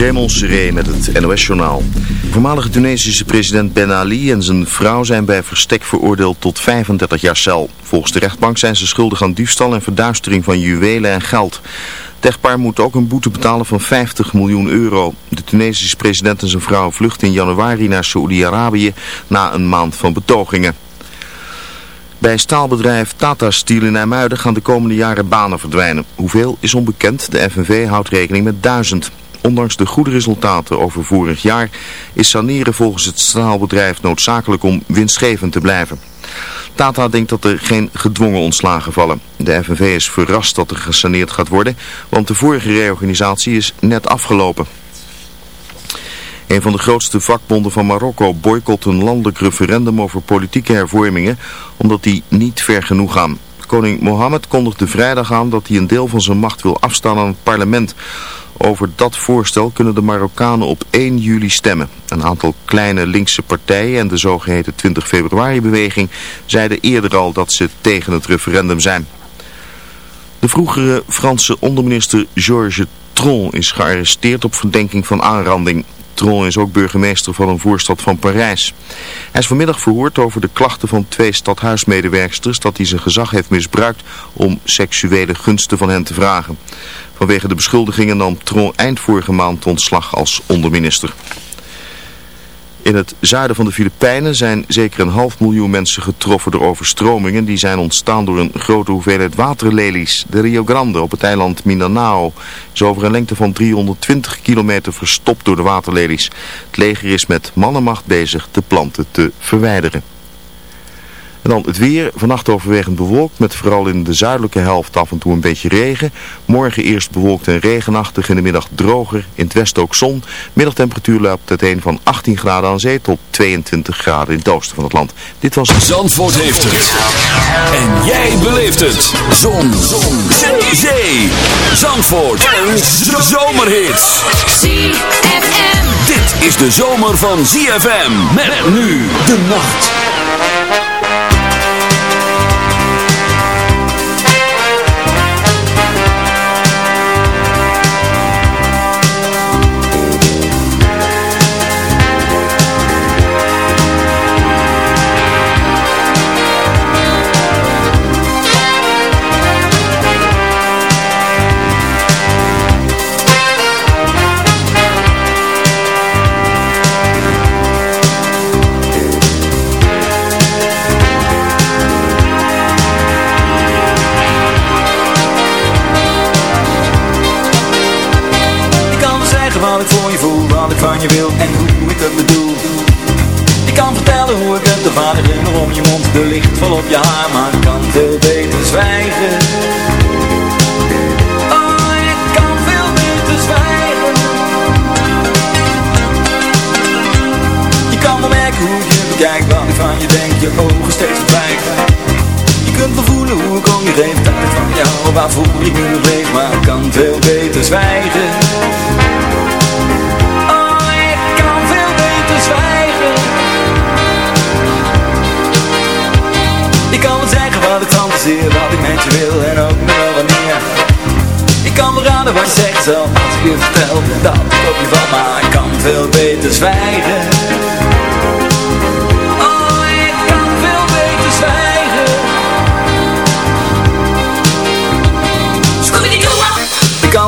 Raymond met het NOS-journaal. Voormalige Tunesische president Ben Ali en zijn vrouw zijn bij verstek veroordeeld tot 35 jaar cel. Volgens de rechtbank zijn ze schuldig aan diefstal en verduistering van juwelen en geld. Het echtpaar moet ook een boete betalen van 50 miljoen euro. De Tunesische president en zijn vrouw vluchten in januari naar Saoedi-Arabië na een maand van betogingen. Bij staalbedrijf Tata Steel in IJmuiden gaan de komende jaren banen verdwijnen. Hoeveel is onbekend, de FNV houdt rekening met duizend. Ondanks de goede resultaten over vorig jaar is saneren volgens het staalbedrijf noodzakelijk om winstgevend te blijven. Tata denkt dat er geen gedwongen ontslagen vallen. De FNV is verrast dat er gesaneerd gaat worden, want de vorige reorganisatie is net afgelopen. Een van de grootste vakbonden van Marokko boycott een landelijk referendum over politieke hervormingen, omdat die niet ver genoeg gaan. Koning Mohammed kondigde vrijdag aan dat hij een deel van zijn macht wil afstaan aan het parlement. Over dat voorstel kunnen de Marokkanen op 1 juli stemmen. Een aantal kleine linkse partijen en de zogeheten 20 februari beweging zeiden eerder al dat ze tegen het referendum zijn. De vroegere Franse onderminister Georges Tron is gearresteerd op verdenking van aanranding. Tron is ook burgemeester van een voorstad van Parijs. Hij is vanmiddag verhoord over de klachten van twee stadhuismedewerksters dat hij zijn gezag heeft misbruikt om seksuele gunsten van hen te vragen. Vanwege de beschuldigingen nam Tron eind vorige maand ontslag als onderminister. In het zuiden van de Filipijnen zijn zeker een half miljoen mensen getroffen door overstromingen. Die zijn ontstaan door een grote hoeveelheid waterlelies. De Rio Grande op het eiland Mindanao is over een lengte van 320 kilometer verstopt door de waterlelies. Het leger is met mannenmacht bezig de planten te verwijderen. En dan het weer. Vannacht overwegend bewolkt met vooral in de zuidelijke helft af en toe een beetje regen. Morgen eerst bewolkt en regenachtig. In de middag droger. In het westen ook zon. Middagtemperatuur loopt uiteen van 18 graden aan zee tot 22 graden in het oosten van het land. Dit was... Zandvoort heeft het. En jij beleeft het. Zon. zon. Zee. Zee. Zandvoort. Een zomerhit. ZFM. Dit is de zomer van ZFM. Met nu de nacht. Veel beter zwijgen. Wat ik met je wil en ook nog wel wanneer Ik kan me raden wat je zegt zelf als ik je vertel Dat ik op je val, maar ik kan veel beter zwijgen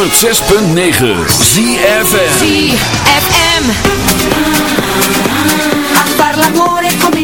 106.9 ZFM ZFM Far come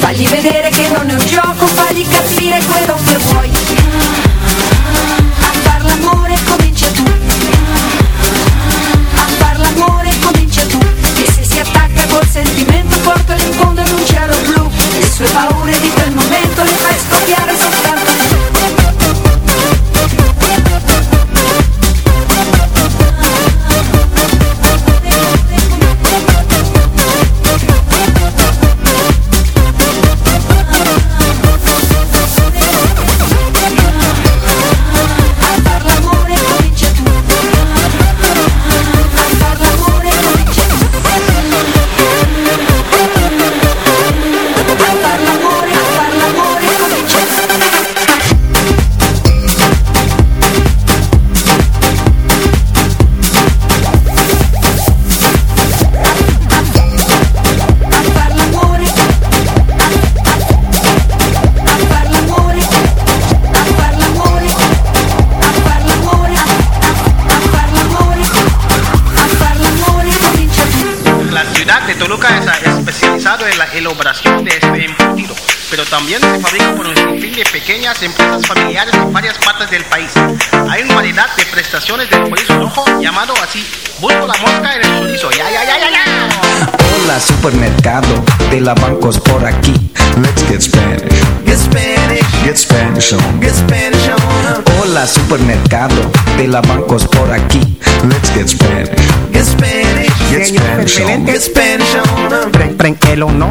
Fagli vedere che non è un gioco, fagli capire quello partes del país. Hay una variedad de prestaciones del chorizo rojo llamado así. Busco la mosca en el chorizo. Ya, ya, ya, ya, ya. Hola supermercado de la bancos por aquí. Let's get Spanish. Get Spanish. Get Spanish on. Get Spanish on. Hola supermercado de la bancos por aquí. Let's get Spanish. Get Spanish. Get Spanish on. Get Spanish on. Preng, preng, el o no.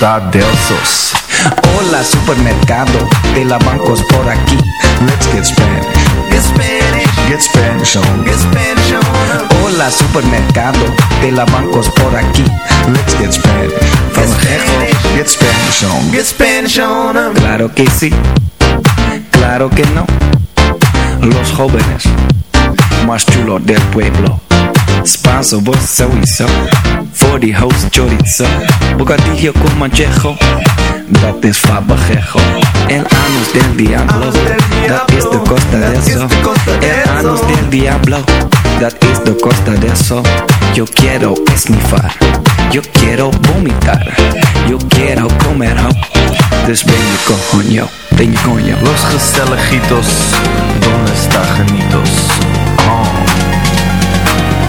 Costa del Sos. Hola supermercado de la bancos por aquí. Let's get Spanish. Get Spanish. Get Spanish on. Get Spanish on. Hola supermercado de la bancos por aquí. Let's get Spanish. From Get, get Spanish on. Get Spanish on. Claro que sí. Claro que no. Los jóvenes más chulos del pueblo. Spanso, vos sowieso. Voor die host chorizo. Bocadillo con manchejo. Dat is fabajejo. El anus del diablo. Dat is de costa de eso. El anus del diablo. Dat is de costa de eso. Yo quiero esnifar. Yo quiero vomitar. Yo quiero comer ho. Dus ben je coño. Ben je coño. Los gezelligitos, donde está genitos? Oh.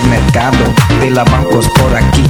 Supermercado de la bancos por aquí.